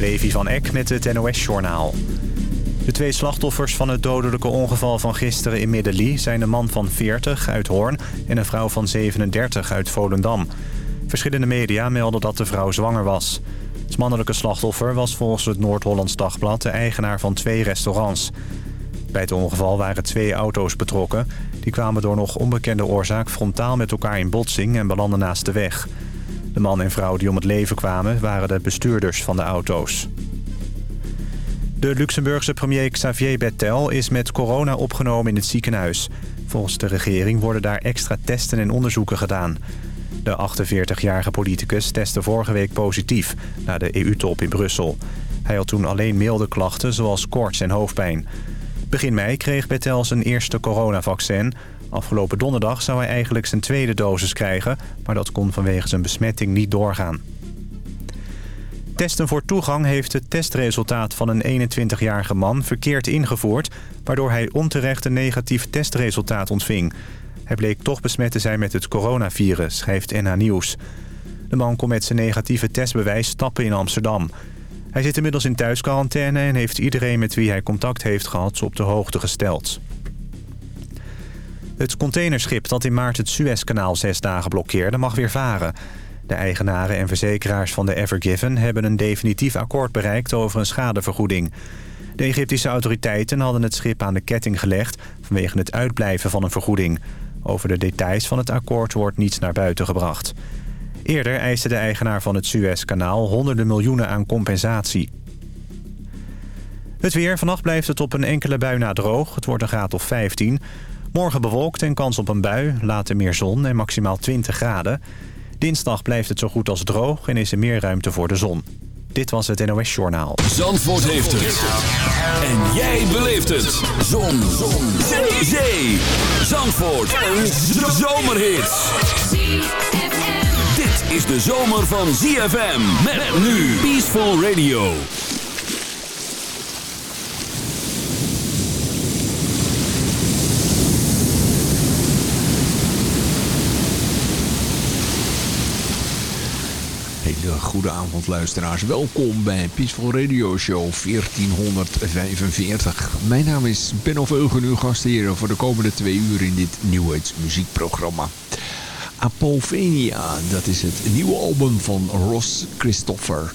Levi van Eck met het NOS-journaal. De twee slachtoffers van het dodelijke ongeval van gisteren in Middelie... zijn een man van 40 uit Hoorn en een vrouw van 37 uit Volendam. Verschillende media melden dat de vrouw zwanger was. Het mannelijke slachtoffer was volgens het Noord-Hollands Dagblad... de eigenaar van twee restaurants. Bij het ongeval waren twee auto's betrokken. Die kwamen door nog onbekende oorzaak frontaal met elkaar in botsing... en belanden naast de weg. De man en vrouw die om het leven kwamen waren de bestuurders van de auto's. De Luxemburgse premier Xavier Bettel is met corona opgenomen in het ziekenhuis. Volgens de regering worden daar extra testen en onderzoeken gedaan. De 48-jarige politicus testte vorige week positief na de EU-top in Brussel. Hij had toen alleen milde klachten zoals koorts en hoofdpijn. Begin mei kreeg Bettel zijn eerste coronavaccin. Afgelopen donderdag zou hij eigenlijk zijn tweede dosis krijgen... maar dat kon vanwege zijn besmetting niet doorgaan. Testen voor toegang heeft het testresultaat van een 21-jarige man verkeerd ingevoerd... waardoor hij onterecht een negatief testresultaat ontving. Hij bleek toch besmet te zijn met het coronavirus, schrijft NH Nieuws. De man kon met zijn negatieve testbewijs stappen in Amsterdam. Hij zit inmiddels in thuisquarantaine en heeft iedereen met wie hij contact heeft gehad op de hoogte gesteld. Het containerschip dat in maart het Suezkanaal zes dagen blokkeerde mag weer varen. De eigenaren en verzekeraars van de Ever Given hebben een definitief akkoord bereikt over een schadevergoeding. De Egyptische autoriteiten hadden het schip aan de ketting gelegd vanwege het uitblijven van een vergoeding. Over de details van het akkoord wordt niets naar buiten gebracht. Eerder eiste de eigenaar van het Suezkanaal honderden miljoenen aan compensatie. Het weer. Vannacht blijft het op een enkele bui na droog. Het wordt een graad of 15. Morgen bewolkt en kans op een bui. Later meer zon en maximaal 20 graden. Dinsdag blijft het zo goed als droog en is er meer ruimte voor de zon. Dit was het NOS Journaal. Zandvoort heeft het. En jij beleeft het. Zon. zon. Zee. Zandvoort. Een zomerhit. Dit is de zomer van ZFM. Met nu Peaceful Radio. Hele goede avond luisteraars. Welkom bij Peaceful Radio Show 1445. Mijn naam is Benno Veugen, uw gastheer voor de komende twee uur in dit Nieuwheids muziekprogramma. Apophenia, dat is het nieuwe album van Ross Christopher.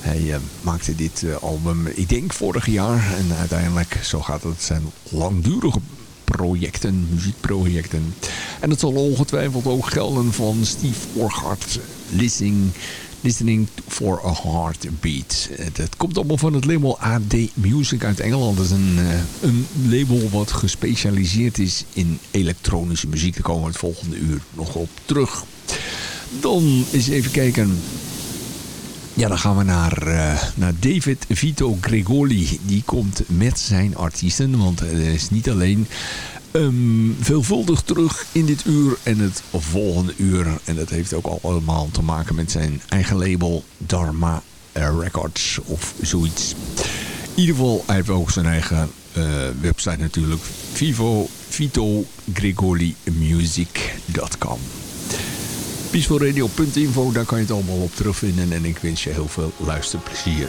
Hij uh, maakte dit uh, album, ik denk vorig jaar. En uiteindelijk, zo gaat het, zijn langdurige projecten, muziekprojecten. En het zal ongetwijfeld ook gelden van Steve Orchard, Listening, Listening for a Heartbeat. Het komt allemaal van het label AD Music uit Engeland. Dat is een, uh, een label wat gespecialiseerd is in elektronische muziek. Daar komen we het volgende uur nog op terug. Dan eens even kijken... Ja, dan gaan we naar, uh, naar David Vito Gregoli. Die komt met zijn artiesten, want hij is niet alleen um, veelvuldig terug in dit uur en het volgende uur. En dat heeft ook allemaal te maken met zijn eigen label Dharma Records of zoiets. In ieder geval, hij heeft ook zijn eigen uh, website natuurlijk. Vivo, VitoGregolimusic.com peacefulradio.info, daar kan je het allemaal op terugvinden. En ik wens je heel veel luisterplezier.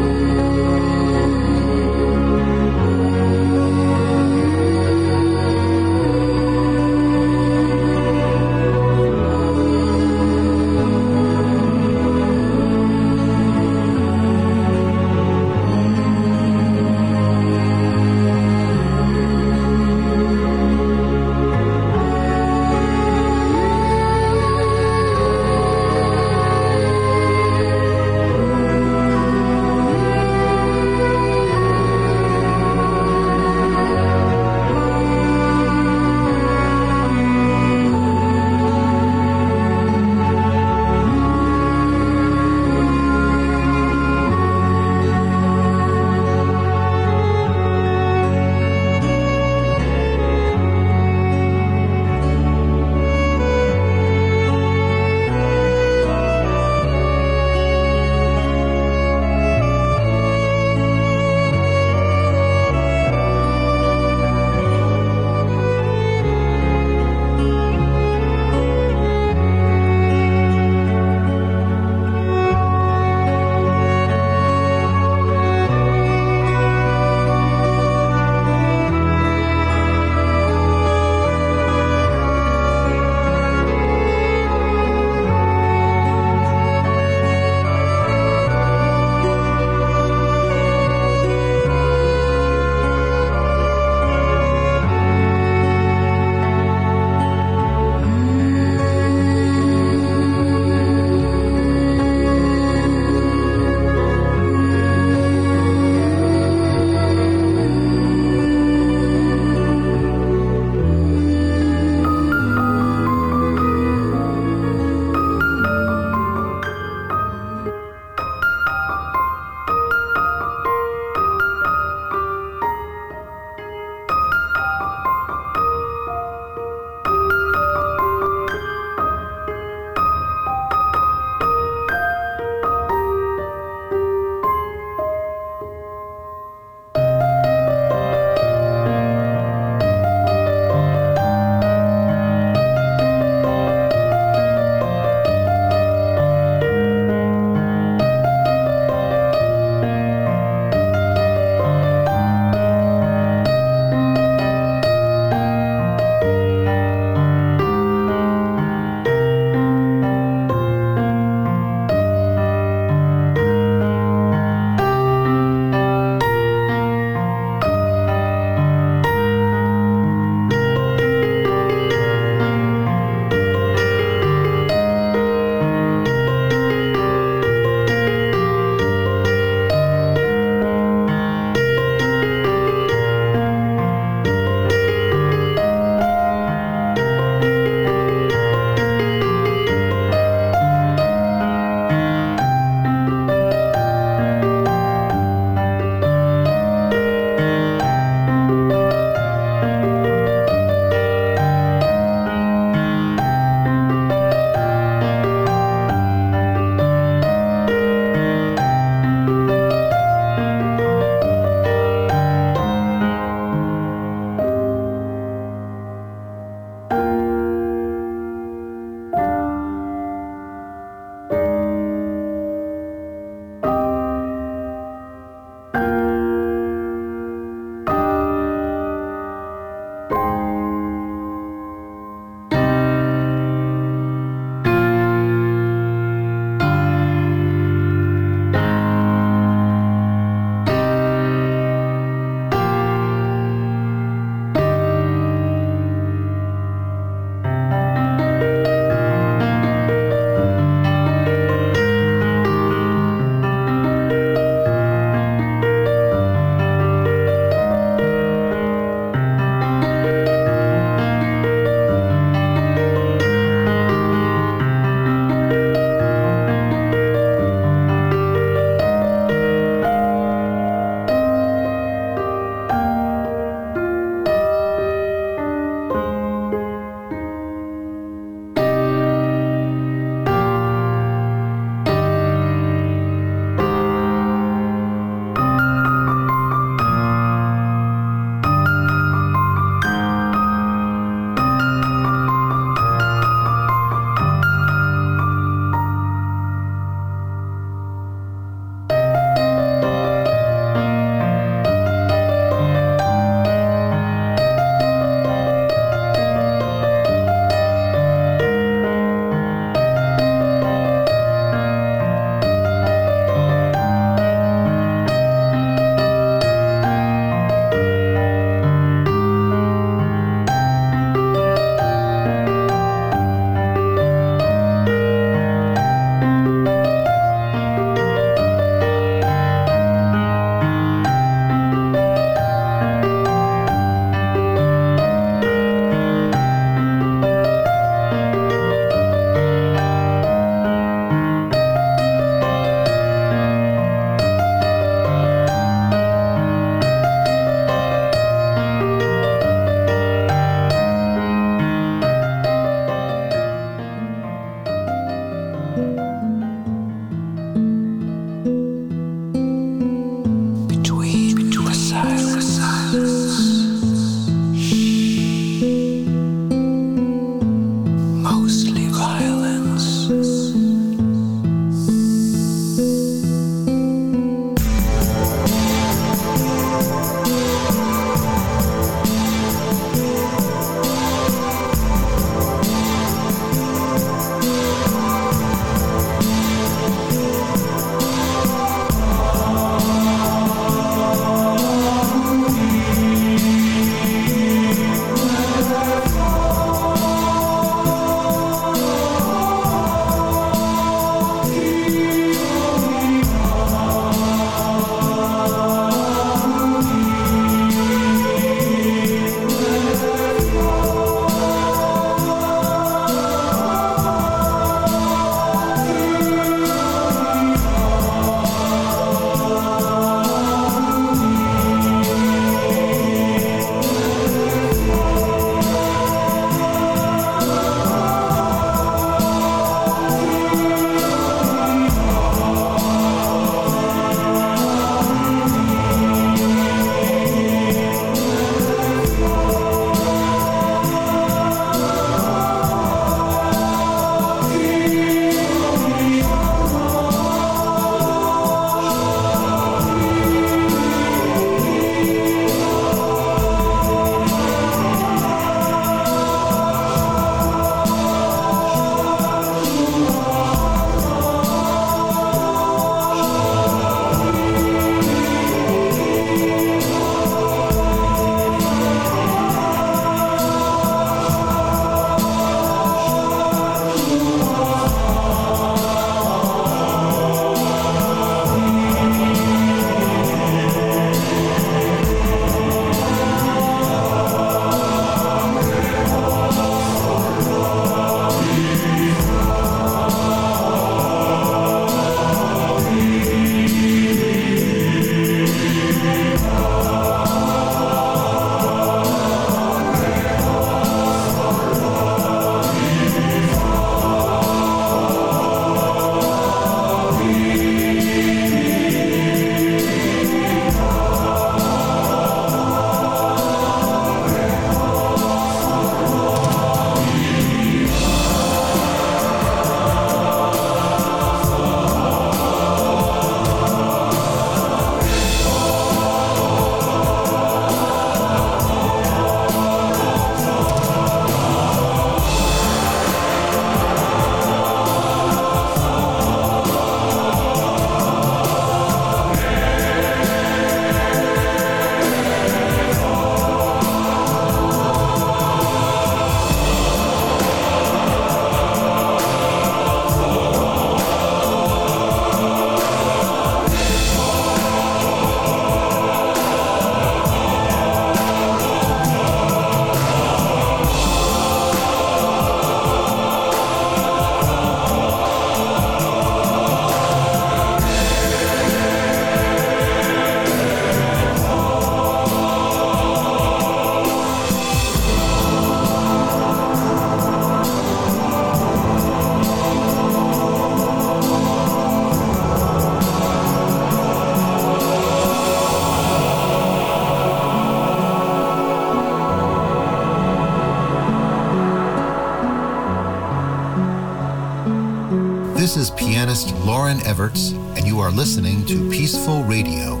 Peaceful Radio.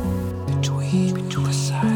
Hi,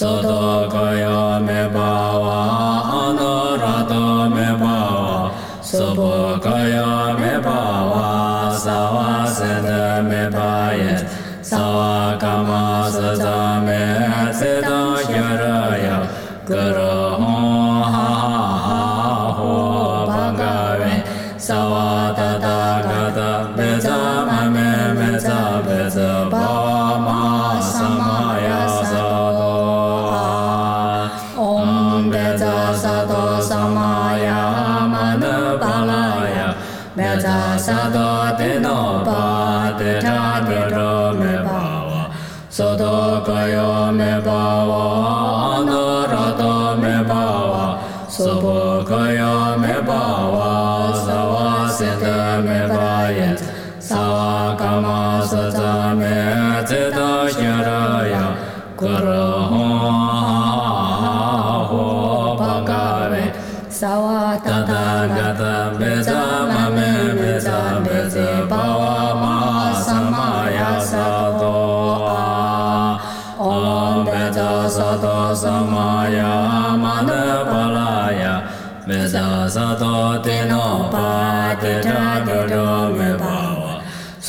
定か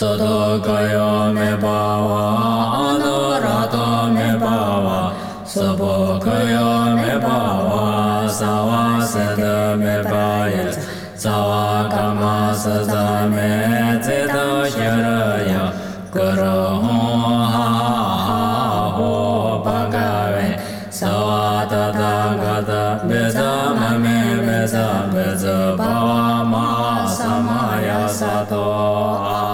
Sadokaya me bhava, anurata me bhava, Sabokaya me bhava, savasada me bhaya, Savakama sada me zeta sharaya, Guru ha ha ho bhagave, Savatata gata bezama me bezama bezama bhava ma samaya sato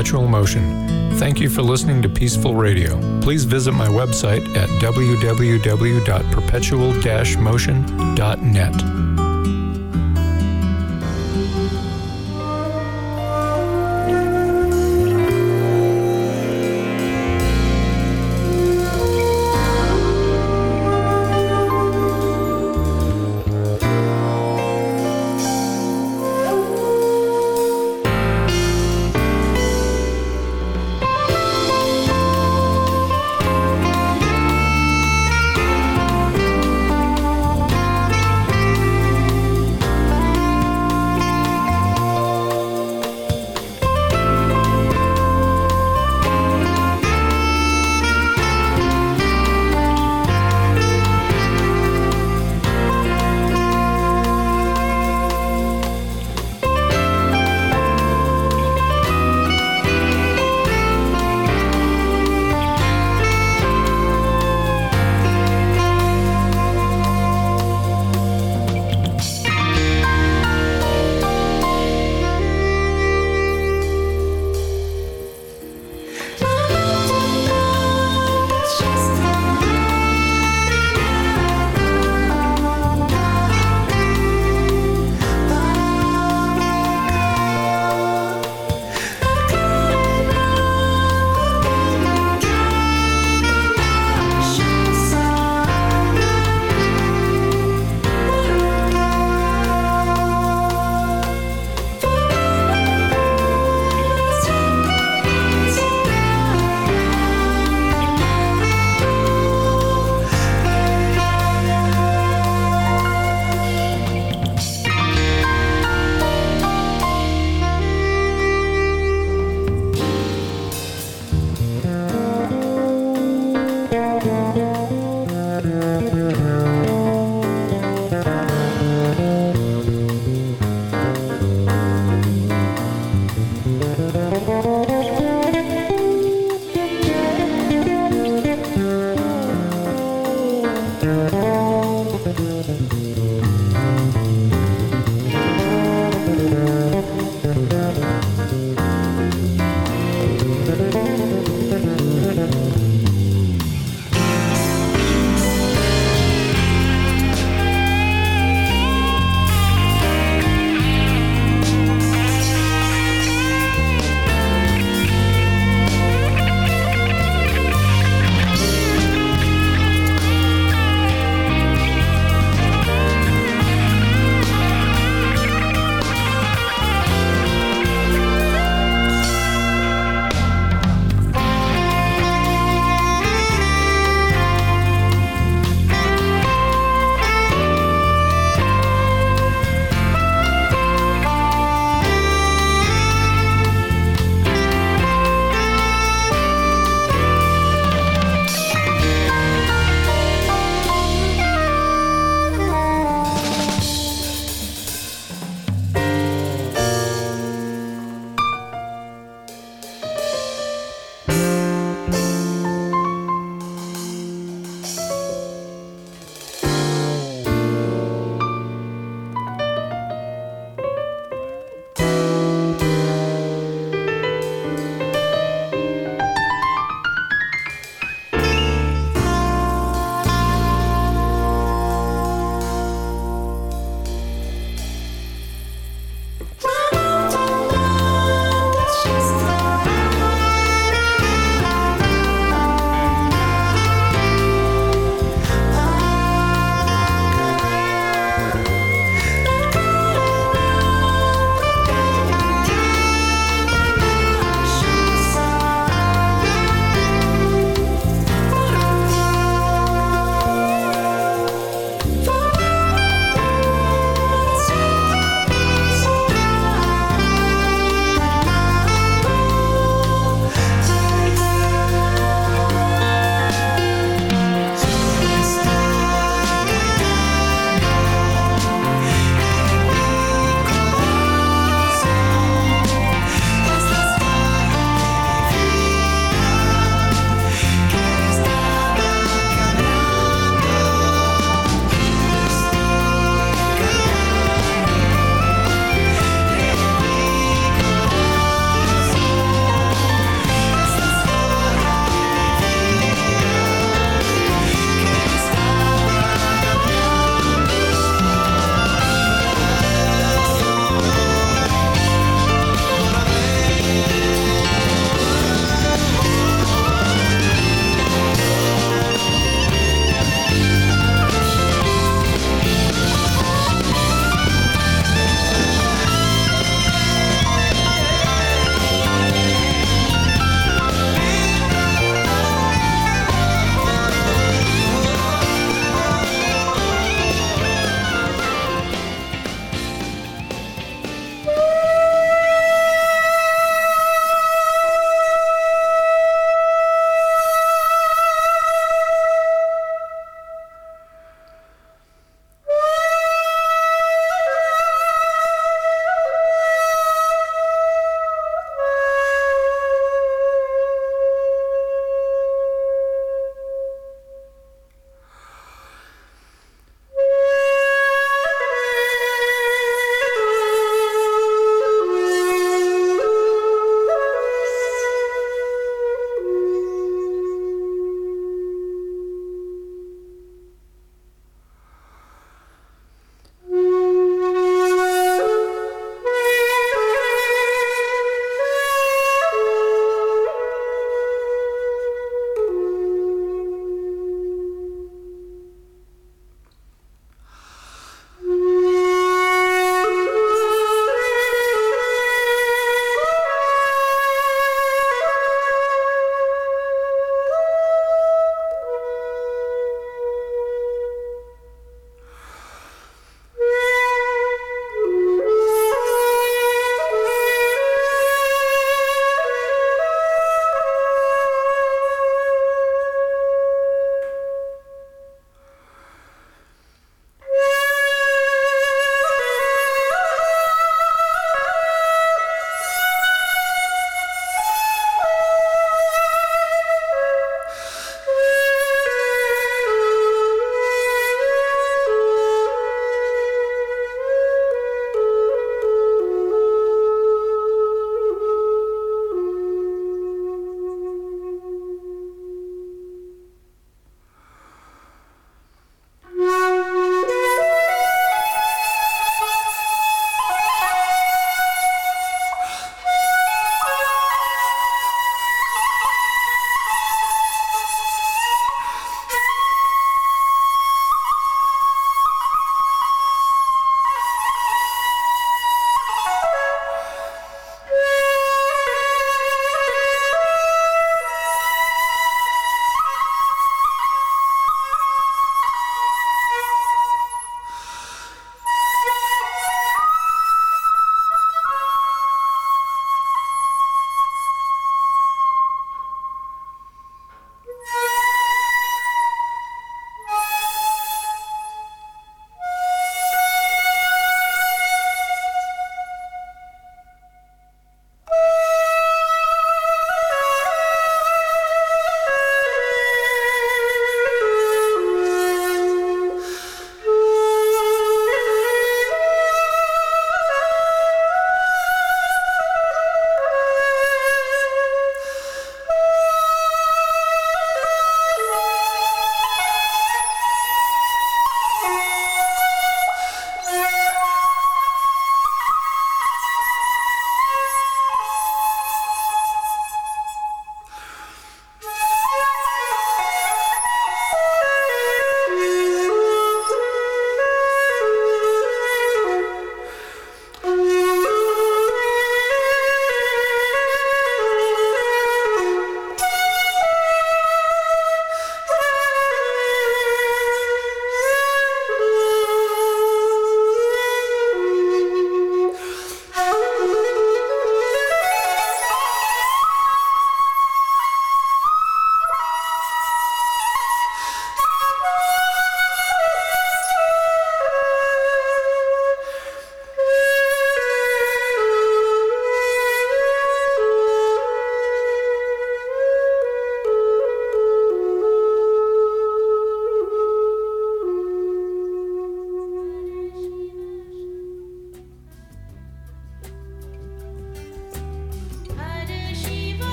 Perpetual Motion. Thank you for listening to Peaceful Radio. Please visit my website at www.perpetual-motion.net.